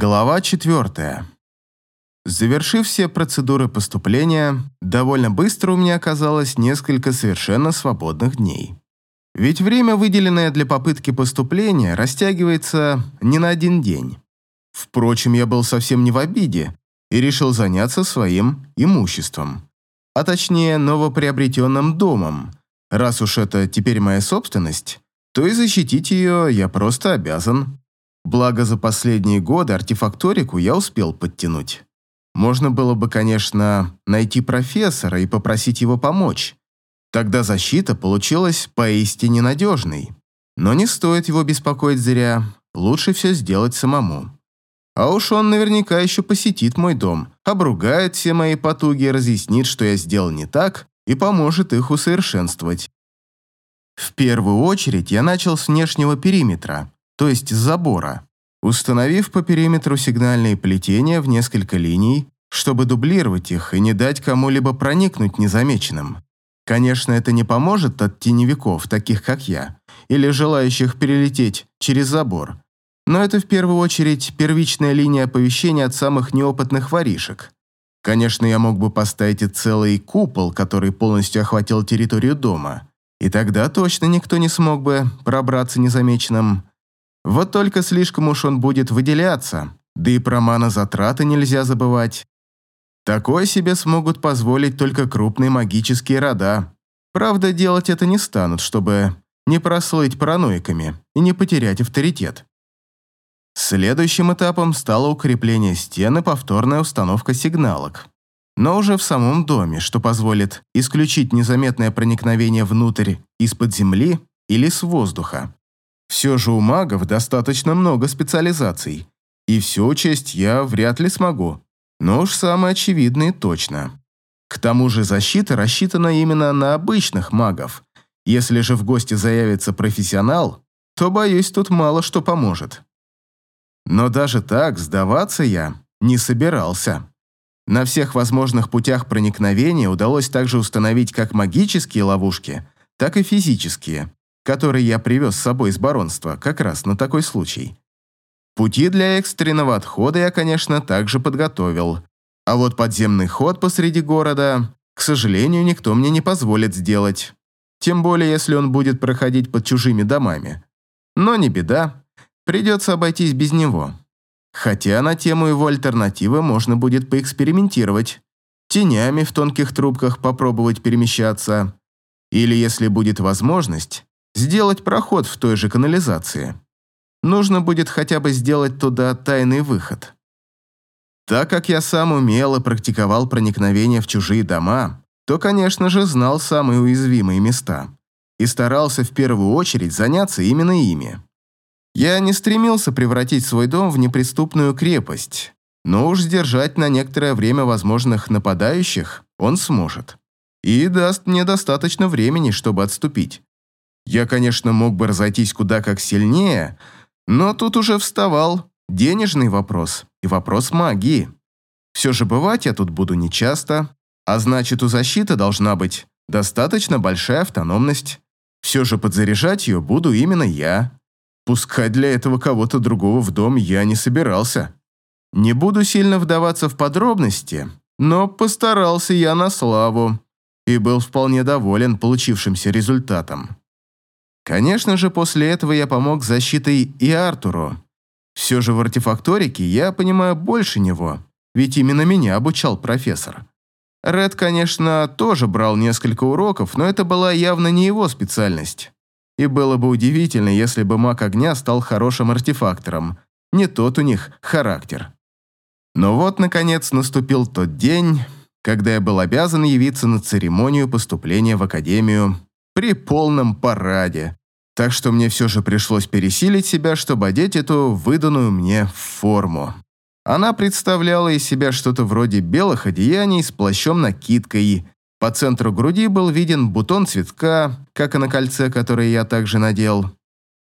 Глава четвертая. Завершив все процедуры поступления, довольно быстро у меня оказалось несколько совершенно свободных дней. Ведь время, выделенное для попытки поступления, растягивается не на один день. Впрочем, я был совсем не в обиде и решил заняться своим имуществом. А точнее, новоприобретенным домом. Раз уж это теперь моя собственность, то и защитить ее я просто обязан. Благо, за последние годы артефакторику я успел подтянуть. Можно было бы, конечно, найти профессора и попросить его помочь. Тогда защита получилась поистине надежной. Но не стоит его беспокоить зря, лучше все сделать самому. А уж он наверняка еще посетит мой дом, обругает все мои потуги, разъяснит, что я сделал не так, и поможет их усовершенствовать. В первую очередь я начал с внешнего периметра, то есть забора, установив по периметру сигнальные плетения в несколько линий, чтобы дублировать их и не дать кому-либо проникнуть незамеченным. Конечно, это не поможет от теневиков, таких как я, или желающих перелететь через забор, но это в первую очередь первичная линия оповещения от самых неопытных воришек. Конечно, я мог бы поставить и целый купол, который полностью охватил территорию дома, и тогда точно никто не смог бы пробраться незамеченным. Вот только слишком уж он будет выделяться, да и про мана-затраты нельзя забывать. Такое себе смогут позволить только крупные магические рода. Правда, делать это не станут, чтобы не прослыть параноиками и не потерять авторитет. Следующим этапом стало укрепление стены, повторная установка сигналок но уже в самом доме, что позволит исключить незаметное проникновение внутрь из-под земли или с воздуха. Все же у магов достаточно много специализаций, и все учесть я вряд ли смогу, но уж самое очевидное точно. К тому же защита рассчитана именно на обычных магов. Если же в гости заявится профессионал, то, боюсь, тут мало что поможет. Но даже так сдаваться я не собирался. На всех возможных путях проникновения удалось также установить как магические ловушки, так и физические, которые я привез с собой из баронства как раз на такой случай. Пути для экстренного отхода я, конечно, также подготовил, а вот подземный ход посреди города, к сожалению, никто мне не позволит сделать. Тем более, если он будет проходить под чужими домами. Но не беда, придется обойтись без него. Хотя на тему его альтернативы можно будет поэкспериментировать. Тенями в тонких трубках попробовать перемещаться. Или, если будет возможность, сделать проход в той же канализации. Нужно будет хотя бы сделать туда тайный выход. Так как я сам умел и практиковал проникновение в чужие дома, то, конечно же, знал самые уязвимые места и старался в первую очередь заняться именно ими. Я не стремился превратить свой дом в неприступную крепость, но уж сдержать на некоторое время возможных нападающих он сможет. И даст мне достаточно времени, чтобы отступить. Я, конечно, мог бы разойтись куда как сильнее, но тут уже вставал денежный вопрос и вопрос магии. Все же бывать я тут буду нечасто, а значит, у защиты должна быть достаточно большая автономность. Все же подзаряжать ее буду именно я. Пускать для этого кого-то другого в дом я не собирался. Не буду сильно вдаваться в подробности, но постарался я на славу и был вполне доволен получившимся результатом. Конечно же, после этого я помог защитой и Артуру. Все же в артефакторике я понимаю больше него, ведь именно меня обучал профессор. Ред, конечно, тоже брал несколько уроков, но это была явно не его специальность. И было бы удивительно, если бы маг огня стал хорошим артефактором. Не тот у них характер. Но вот, наконец, наступил тот день, когда я был обязан явиться на церемонию поступления в академию при полном параде. Так что мне все же пришлось пересилить себя, чтобы одеть эту выданную мне форму. Она представляла из себя что-то вроде белых одеяний с плащом-накидкой, по центру груди был виден бутон цветка, как и на кольце, которое я также надел.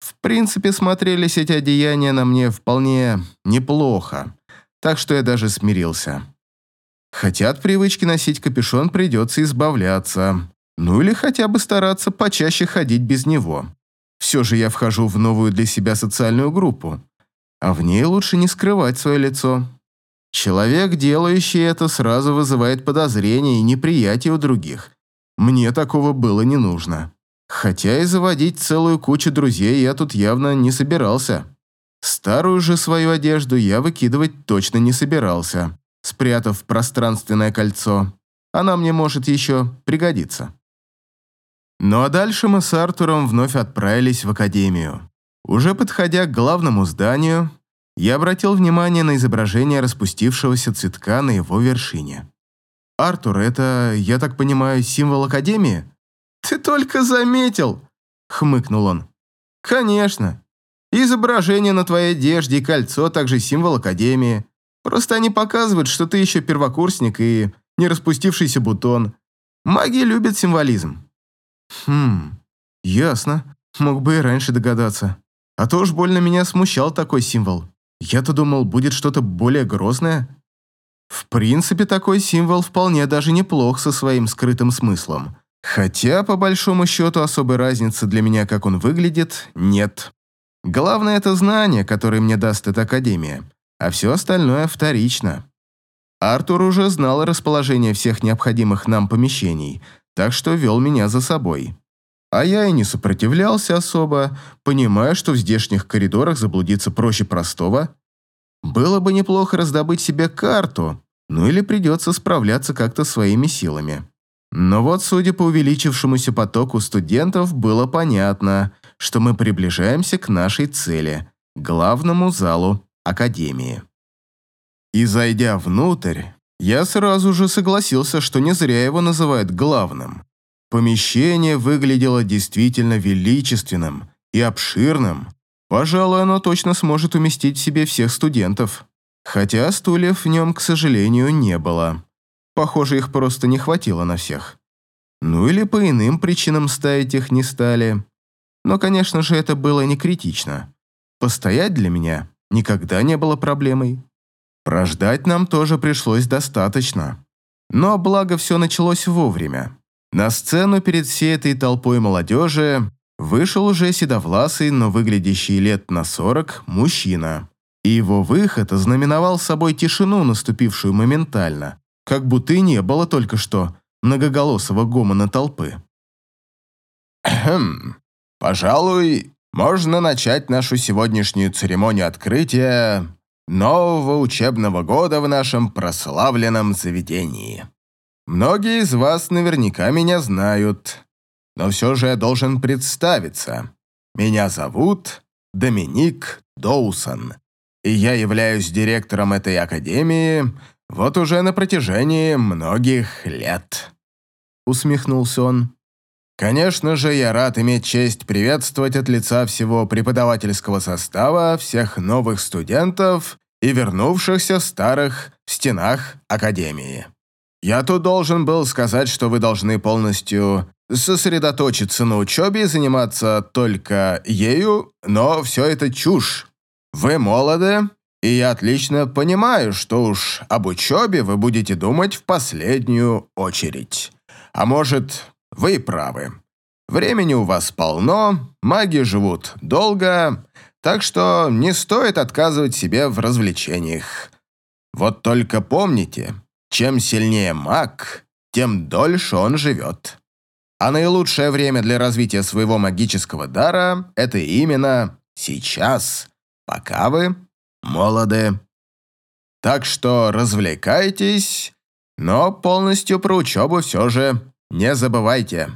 В принципе, смотрелись эти одеяния на мне вполне неплохо, так что я даже смирился. Хотя от привычки носить капюшон придется избавляться, ну или хотя бы стараться почаще ходить без него. Все же я вхожу в новую для себя социальную группу. а в ней лучше не скрывать свое лицо. Человек, делающий это, сразу вызывает подозрения и неприятие у других. Мне такого было не нужно. Хотя и заводить целую кучу друзей я тут явно не собирался. Старую же свою одежду я выкидывать точно не собирался, спрятав пространственное кольцо. Она мне может еще пригодиться. Ну а дальше мы с Артуром вновь отправились в академию. Уже подходя к главному зданию, я обратил внимание на изображение распустившегося цветка на его вершине. «Артур, это, я так понимаю, символ Академии?» «Ты только заметил!» — хмыкнул он. «Конечно. Изображение на твоей одежде и кольцо также символ Академии. Просто они показывают, что ты еще первокурсник и не распустившийся бутон. Маги любят символизм». «Хм, ясно. Мог бы и раньше догадаться. А то уж больно меня смущал такой символ. Я-то думал, будет что-то более грозное. В принципе, такой символ вполне даже неплох со своим скрытым смыслом. Хотя, по большому счету, особой разницы для меня, как он выглядит, нет. Главное – это знание, которое мне даст эта академия, а все остальное вторично. Артур уже знал расположение всех необходимых нам помещений, так что вел меня за собой. А я и не сопротивлялся особо, понимая, что в здешних коридорах заблудиться проще простого. Было бы неплохо раздобыть себе карту, ну или придется справляться как-то своими силами. Но вот, судя по увеличившемуся потоку студентов, было понятно, что мы приближаемся к нашей цели – главному залу Академии. И зайдя внутрь, я сразу же согласился, что не зря его называют главным. Помещение выглядело действительно величественным и обширным. Пожалуй, оно точно сможет уместить в себе всех студентов. Хотя стульев в нем, к сожалению, не было. Похоже, их просто не хватило на всех. Ну или по иным причинам ставить их не стали. Но, конечно же, это было не критично. Постоять для меня никогда не было проблемой. Прождать нам тоже пришлось достаточно. Но благо все началось вовремя. На сцену перед всей этой толпой молодежи вышел уже седовласый, но выглядящий лет на сорок, мужчина. И его выход ознаменовал собой тишину, наступившую моментально, как будто и не было только что многоголосого гомона толпы. «Хм, пожалуй, можно начать нашу сегодняшнюю церемонию открытия нового учебного года в нашем прославленном заведении». Многие из вас наверняка меня знают, но все же я должен представиться. Меня зовут Доминик Доусон, и я являюсь директором этой академии вот уже на протяжении многих лет». Усмехнулся он. «Конечно же, я рад иметь честь приветствовать от лица всего преподавательского состава всех новых студентов и вернувшихся старых в стенах академии». Я тут должен был сказать, что вы должны полностью сосредоточиться на учебе и заниматься только ею, но все это чушь. Вы молоды, и я отлично понимаю, что уж об учебе вы будете думать в последнюю очередь. А может, вы правы. Времени у вас полно, маги живут долго, так что не стоит отказывать себе в развлечениях. Вот только помните, чем сильнее маг, тем дольше он живет. А наилучшее время для развития своего магического дара – это именно сейчас, пока вы молоды. Так что развлекайтесь, но полностью про учебу все же не забывайте.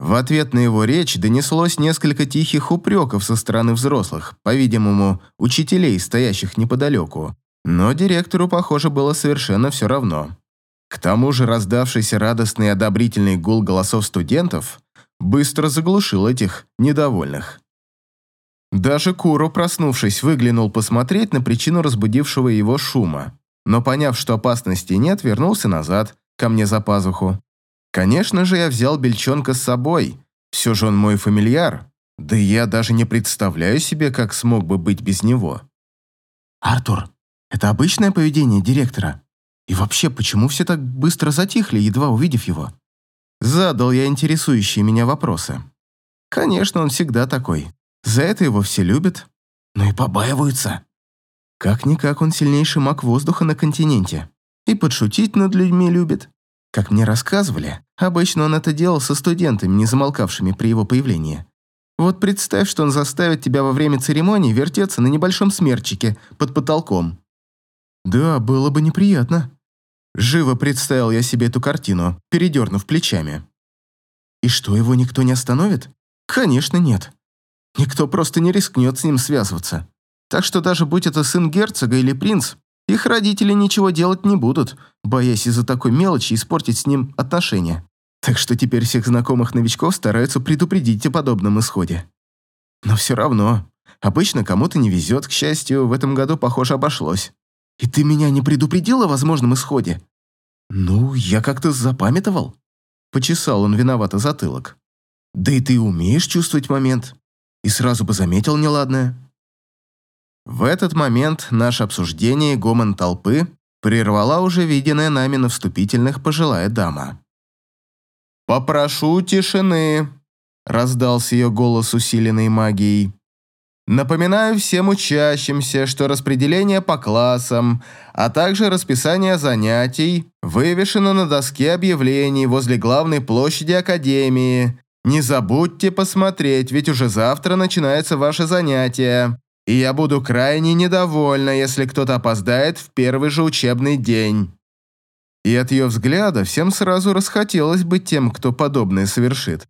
В ответ на его речь донеслось несколько тихих упреков со стороны взрослых, по-видимому, учителей, стоящих неподалеку, но директору, похоже, было совершенно все равно. К тому же раздавшийся радостный и одобрительный гул голосов студентов быстро заглушил этих недовольных. Даже Куро, проснувшись, выглянул посмотреть на причину разбудившего его шума, но, поняв, что опасности нет, вернулся назад, ко мне за пазуху. Конечно же, я взял Бельчонка с собой, все же он мой фамильяр, да и я даже не представляю себе, как смог бы быть без него. «Артур, это обычное поведение директора? И вообще, почему все так быстро затихли, едва увидев его? Задал я интересующие меня вопросы. Конечно, он всегда такой. За это его все любят. но и побаиваются. Как-никак он сильнейший маг воздуха на континенте. И подшутить над людьми любит. Как мне рассказывали, обычно он это делал со студентами, не замолкавшими при его появлении. Вот представь, что он заставит тебя во время церемонии вертеться на небольшом смерчике под потолком. Да, было бы неприятно. Живо представил я себе эту картину, передернув плечами. И что, его никто не остановит? Конечно, нет. Никто просто не рискнет с ним связываться. Так что даже будь это сын герцога или принц, их родители ничего делать не будут, боясь из-за такой мелочи испортить с ним отношения. Так что теперь всех знакомых новичков стараются предупредить о подобном исходе. Но все равно, обычно кому-то не везет, к счастью, в этом году, похоже, обошлось. И ты меня не предупредил о возможном исходе? Ну, я как-то запамятовал. Почесал он виновато затылок. Да и ты умеешь чувствовать момент. И сразу бы заметил неладное. В этот момент наше обсуждение гомон толпы прервала уже виденная нами на вступительных пожилая дама. «Попрошу тишины», — раздался ее голос, усиленный магией. Напоминаю всем учащимся, что распределение по классам, а также расписание занятий вывешено на доске объявлений возле главной площади Академии. Не забудьте посмотреть, ведь уже завтра начинается ваше занятие, и я буду крайне недовольна, если кто-то опоздает в первый же учебный день. И от ее взгляда всем сразу расхотелось быть тем, кто подобное совершит.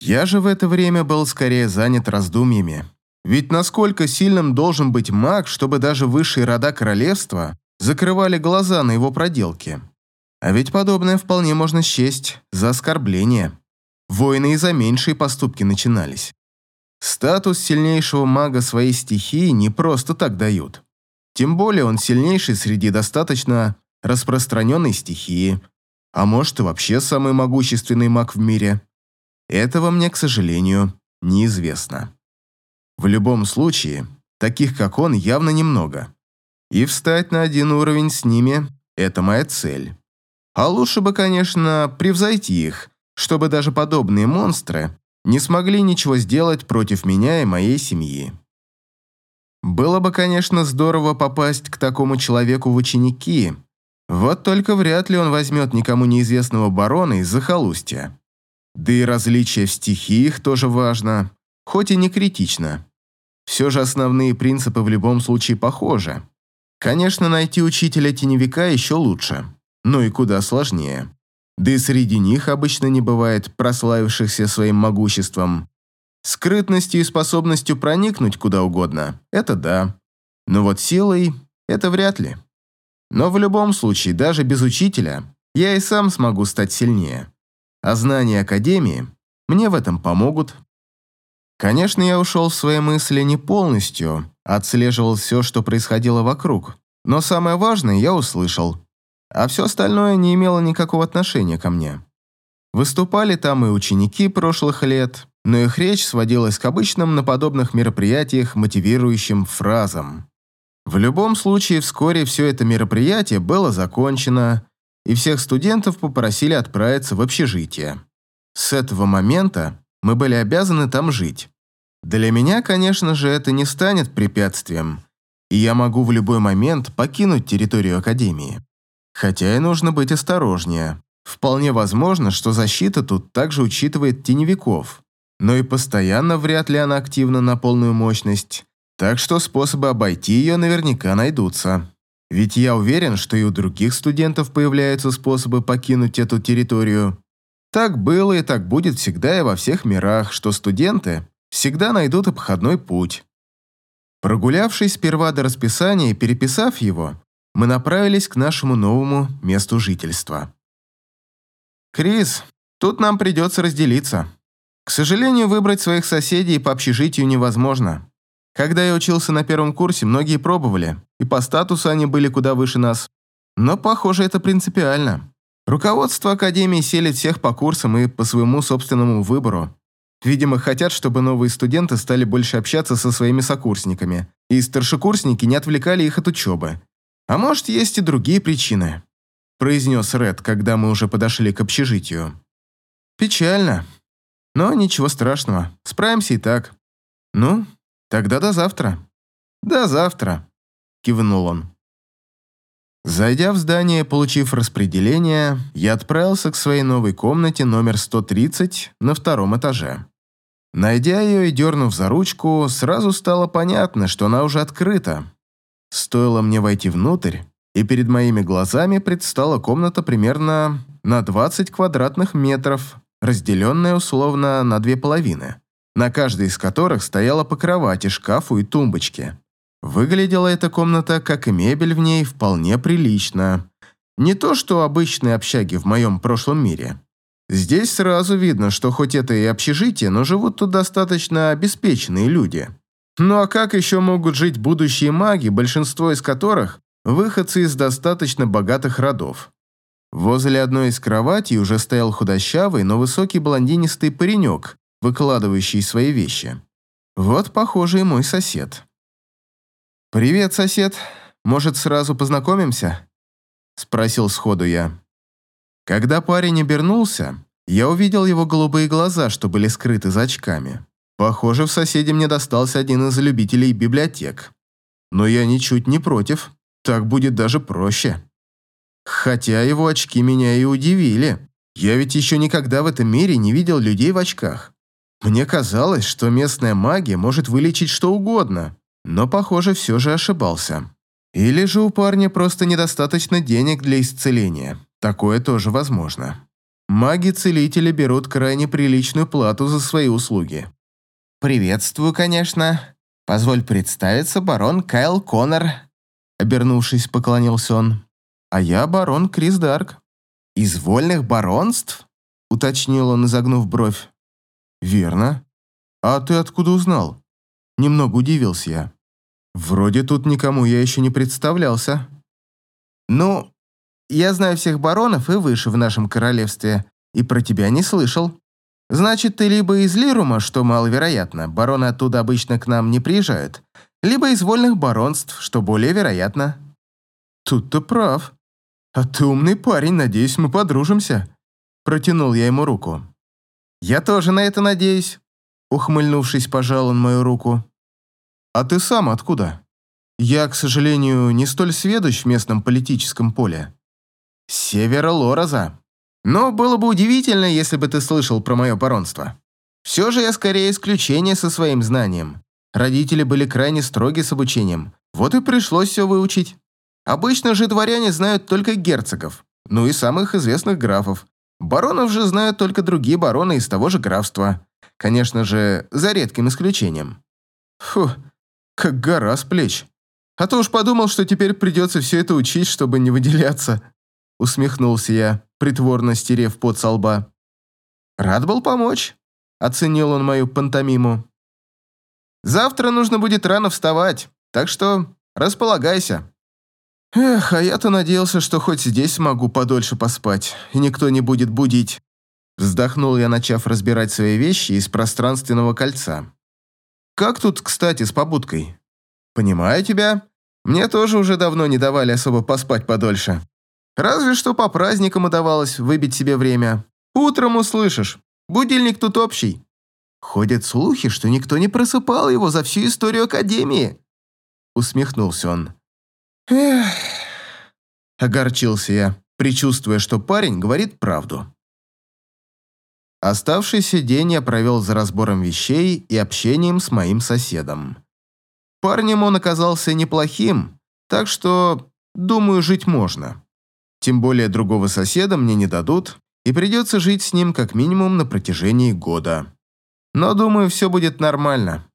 Я же в это время был скорее занят раздумьями. Ведь насколько сильным должен быть маг, чтобы даже высшие рода королевства закрывали глаза на его проделки? А ведь подобное вполне можно счесть за оскорбление. Войны и за меньшие поступки начинались. Статус сильнейшего мага своей стихии не просто так дают. Тем более он сильнейший среди достаточно распространенной стихии, а может и вообще самый могущественный маг в мире. Этого мне, к сожалению, неизвестно. В любом случае, таких как он явно немного. И встать на один уровень с ними – это моя цель. А лучше бы, конечно, превзойти их, чтобы даже подобные монстры не смогли ничего сделать против меня и моей семьи. Было бы, конечно, здорово попасть к такому человеку в ученики, вот только вряд ли он возьмет никому неизвестного барона из захолустья. Да и различие в стихиях тоже важно, хоть и не критично. Все же основные принципы в любом случае похожи. Конечно, найти учителя теневика еще лучше, но и куда сложнее. Да и среди них обычно не бывает прославившихся своим могуществом. Скрытностью и способностью проникнуть куда угодно – это да. Но вот силой – это вряд ли. Но в любом случае, даже без учителя, я и сам смогу стать сильнее а знания Академии мне в этом помогут. Конечно, я ушел в свои мысли не полностью, отслеживал все, что происходило вокруг, но самое важное я услышал, а все остальное не имело никакого отношения ко мне. Выступали там и ученики прошлых лет, но их речь сводилась к обычным на подобных мероприятиях мотивирующим фразам. В любом случае, вскоре все это мероприятие было закончено, и всех студентов попросили отправиться в общежитие. С этого момента мы были обязаны там жить. Для меня, конечно же, это не станет препятствием, и я могу в любой момент покинуть территорию Академии. Хотя и нужно быть осторожнее. Вполне возможно, что защита тут также учитывает теневиков, но и постоянно вряд ли она активна на полную мощность, так что способы обойти ее наверняка найдутся. Ведь я уверен, что и у других студентов появляются способы покинуть эту территорию. Так было и так будет всегда и во всех мирах, что студенты всегда найдут обходной путь. Прогулявшись сперва до расписания и переписав его, мы направились к нашему новому месту жительства. «Крис, тут нам придется разделиться. К сожалению, выбрать своих соседей по общежитию невозможно. Когда я учился на первом курсе, многие пробовали, и по статусу они были куда выше нас. Но, похоже, это принципиально. Руководство Академии селит всех по курсам и по своему собственному выбору. Видимо, хотят, чтобы новые студенты стали больше общаться со своими сокурсниками, и старшекурсники не отвлекали их от учебы. А может, есть и другие причины, произнес Ред, когда мы уже подошли к общежитию. Печально. Но ничего страшного, справимся и так. Ну, Тогда до завтра. До завтра, кивнул он. Зайдя в здание, получив распределение, я отправился к своей новой комнате номер 130 на втором этаже. Найдя ее и дернув за ручку, сразу стало понятно, что она уже открыта. Стоило мне войти внутрь, и перед моими глазами предстала комната примерно на 20 квадратных метров, разделенная условно на две половины, на каждой из которых стояла по кровати, шкафу и тумбочке. Выглядела эта комната, как и мебель в ней, вполне прилично. Не то, что обычные общаги в моем прошлом мире. Здесь сразу видно, что хоть это и общежитие, но живут тут достаточно обеспеченные люди. Ну а как еще могут жить будущие маги, большинство из которых – выходцы из достаточно богатых родов? Возле одной из кроватей уже стоял худощавый, но высокий блондинистый паренек, выкладывающий свои вещи. Вот, похоже, и мой сосед. «Привет, сосед. Может, сразу познакомимся?» Спросил сходу я. Когда парень обернулся, я увидел его голубые глаза, что были скрыты за очками. Похоже, в соседе мне достался один из любителей библиотек. Но я ничуть не против. Так будет даже проще. Хотя его очки меня и удивили. Я ведь еще никогда в этом мире не видел людей в очках. Мне казалось, что местная магия может вылечить что угодно, но, похоже, все же ошибался. Или же у парня просто недостаточно денег для исцеления. Такое тоже возможно. Маги-целители берут крайне приличную плату за свои услуги. «Приветствую, конечно. Позволь представиться, барон Кайл Коннор», обернувшись, поклонился он. «А я барон Крис Дарк». «Из вольных баронств?» уточнил он, изогнув бровь. «Верно. А ты откуда узнал?» Немного удивился я. Вроде тут никому я еще не представлялся. Ну, я знаю всех баронов и выше в нашем королевстве, и про тебя не слышал. Значит, ты либо из Лирума, что маловероятно, бароны оттуда обычно к нам не приезжают, либо из вольных баронств, что более вероятно. Тут ты прав. А ты умный парень, надеюсь, мы подружимся. Протянул я ему руку. Я тоже на это надеюсь. Ухмыльнувшись, пожал он мою руку. «А ты сам откуда? Я, к сожалению, не столь сведущ в местном политическом поле». «С севера Лораза. Но было бы удивительно, если бы ты слышал про мое баронство. Все же я скорее исключение со своим знанием. Родители были крайне строги с обучением, вот и пришлось все выучить. Обычно же дворяне знают только герцогов, ну и самых известных графов. Баронов же знают только другие бароны из того же графства. Конечно же, за редким исключением. Фу, как гора с плеч. А то уж подумал, что теперь придется все это учить, чтобы не выделяться. Усмехнулся я, притворно стерев пот со лба. Рад был помочь. Оценил он мою пантомиму. Завтра нужно будет рано вставать, так что располагайся. Эх, а я-то надеялся, что хоть здесь могу подольше поспать, и никто не будет будить. Вздохнул я, начав разбирать свои вещи из пространственного кольца. Как тут, кстати, с побудкой? Понимаю тебя. Мне тоже уже давно не давали особо поспать подольше. Разве что по праздникам удавалось выбить себе время. Утром услышишь. Будильник тут общий. Ходят слухи, что никто не просыпал его за всю историю Академии. Усмехнулся он. Эх, огорчился я, предчувствуя, что парень говорит правду. Оставшийся день я провел за разбором вещей и общением с моим соседом. Парнем он оказался неплохим, так что, думаю, жить можно. Тем более другого соседа мне не дадут, и придется жить с ним как минимум на протяжении года. Но, думаю, все будет нормально.